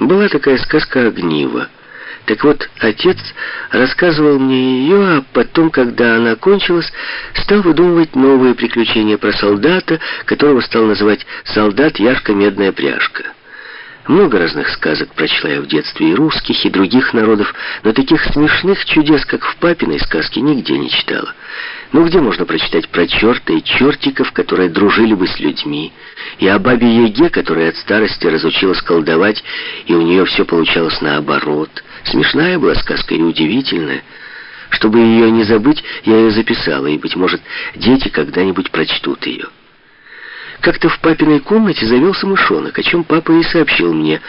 Была такая сказка «Огниво». Так вот, отец рассказывал мне ее, а потом, когда она кончилась, стал выдумывать новые приключения про солдата, которого стал называть «Солдат Яшка-Медная пряжка». Много разных сказок прочла я в детстве и русских, и других народов, но таких смешных чудес, как в папиной сказке, нигде не читала. Ну где можно прочитать про черта и чертиков, которые дружили бы с людьми, и о бабе Еге, которая от старости разучилась колдовать, и у нее все получалось наоборот. Смешная была сказка и удивительная. Чтобы ее не забыть, я ее записала, и, быть может, дети когда-нибудь прочтут ее. Как-то в папиной комнате завелся мышонок, о чем папа и сообщил мне.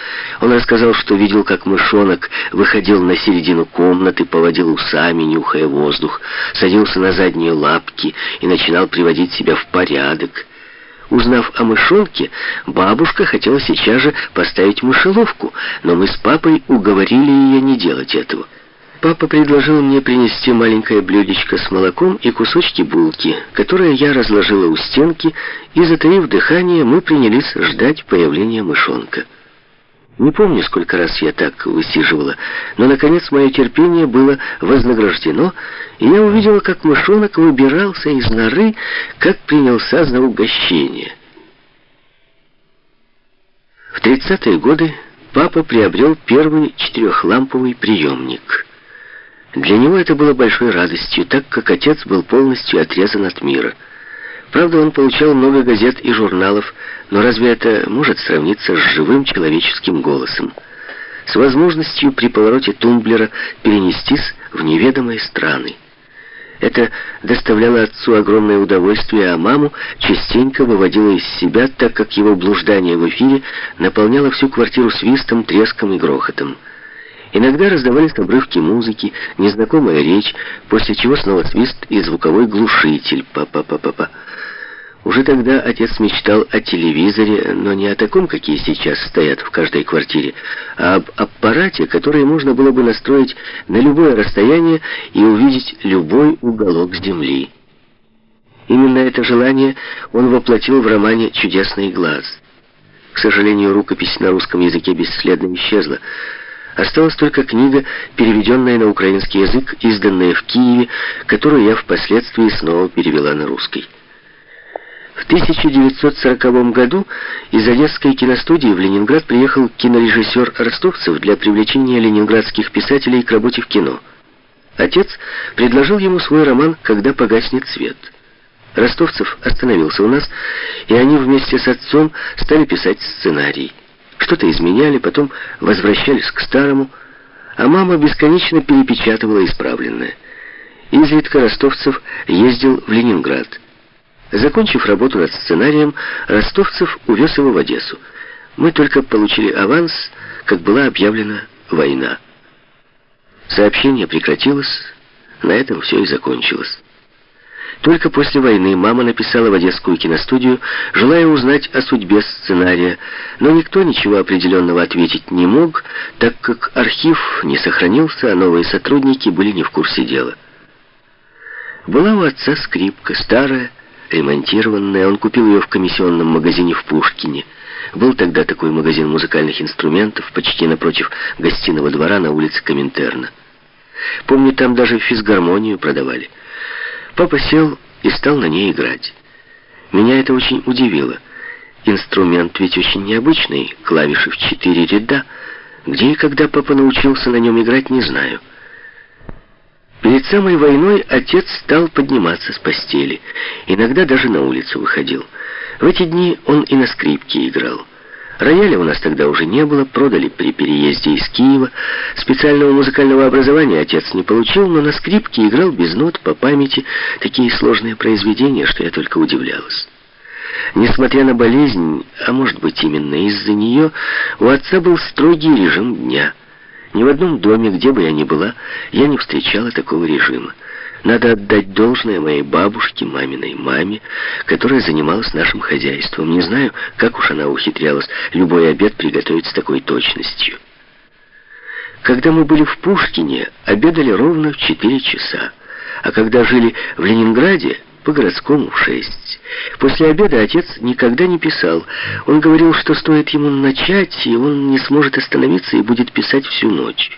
Он рассказал, что видел, как мышонок выходил на середину комнаты, поводил усами, нюхая воздух, садился на задние лапки и начинал приводить себя в порядок. Узнав о мышонке, бабушка хотела сейчас же поставить мышеловку, но мы с папой уговорили ее не делать этого. Папа предложил мне принести маленькое блюдечко с молоком и кусочки булки, которые я разложила у стенки, и, затаив дыхание, мы принялись ждать появления мышонка. Не помню, сколько раз я так высиживала, но, наконец, мое терпение было вознаграждено, и я увидела, как мышонок выбирался из норы, как принялся за угощение. В тридцатые годы папа приобрел первый четырехламповый приемник — для него это было большой радостью, так как отец был полностью отрезан от мира. Правда, он получал много газет и журналов, но разве это может сравниться с живым человеческим голосом? С возможностью при повороте тумблера перенестись в неведомые страны. Это доставляло отцу огромное удовольствие, а маму частенько выводило из себя, так как его блуждание в эфире наполняло всю квартиру свистом, треском и грохотом. Иногда раздавались обрывки музыки, незнакомая речь, после чего снова свист и звуковой глушитель. Па-па-па-па-па. Уже тогда отец мечтал о телевизоре, но не о таком, какие сейчас стоят в каждой квартире, а об аппарате, который можно было бы настроить на любое расстояние и увидеть любой уголок земли. Именно это желание он воплотил в романе «Чудесный глаз». К сожалению, рукопись на русском языке бесследно исчезла. Осталась только книга, переведенная на украинский язык, изданная в Киеве, которую я впоследствии снова перевела на русский. В 1940 году из Одесской киностудии в Ленинград приехал кинорежиссер Ростовцев для привлечения ленинградских писателей к работе в кино. Отец предложил ему свой роман «Когда погаснет свет». Ростовцев остановился у нас, и они вместе с отцом стали писать сценарий. Что-то изменяли, потом возвращались к старому, а мама бесконечно перепечатывала исправленное. Изредка Ростовцев ездил в Ленинград. Закончив работу над сценарием, Ростовцев увез его в Одессу. Мы только получили аванс, как была объявлена война. Сообщение прекратилось, на этом все и закончилось. Только после войны мама написала в Одесскую киностудию, желая узнать о судьбе сценария, но никто ничего определенного ответить не мог, так как архив не сохранился, а новые сотрудники были не в курсе дела. Была у отца скрипка, старая, ремонтированная, он купил ее в комиссионном магазине в Пушкине. Был тогда такой магазин музыкальных инструментов, почти напротив гостиного двора на улице Коминтерна. Помню, там даже физгармонию продавали. Папа сел и стал на ней играть. Меня это очень удивило. Инструмент ведь очень необычный, клавиши в четыре ряда. Где и когда папа научился на нем играть, не знаю. Перед самой войной отец стал подниматься с постели. Иногда даже на улицу выходил. В эти дни он и на скрипке играл. Рояля у нас тогда уже не было, продали при переезде из Киева. Специального музыкального образования отец не получил, но на скрипке играл без нот, по памяти, такие сложные произведения, что я только удивлялась. Несмотря на болезнь, а может быть именно из-за нее, у отца был строгий режим дня. Ни в одном доме, где бы я ни была, я не встречала такого режима. Надо отдать должное моей бабушке, маминой маме, которая занималась нашим хозяйством. Не знаю, как уж она ухитрялась любой обед приготовить с такой точностью. Когда мы были в Пушкине, обедали ровно в 4 часа, а когда жили в Ленинграде, по-городскому в 6. После обеда отец никогда не писал. Он говорил, что стоит ему начать, и он не сможет остановиться и будет писать всю ночь.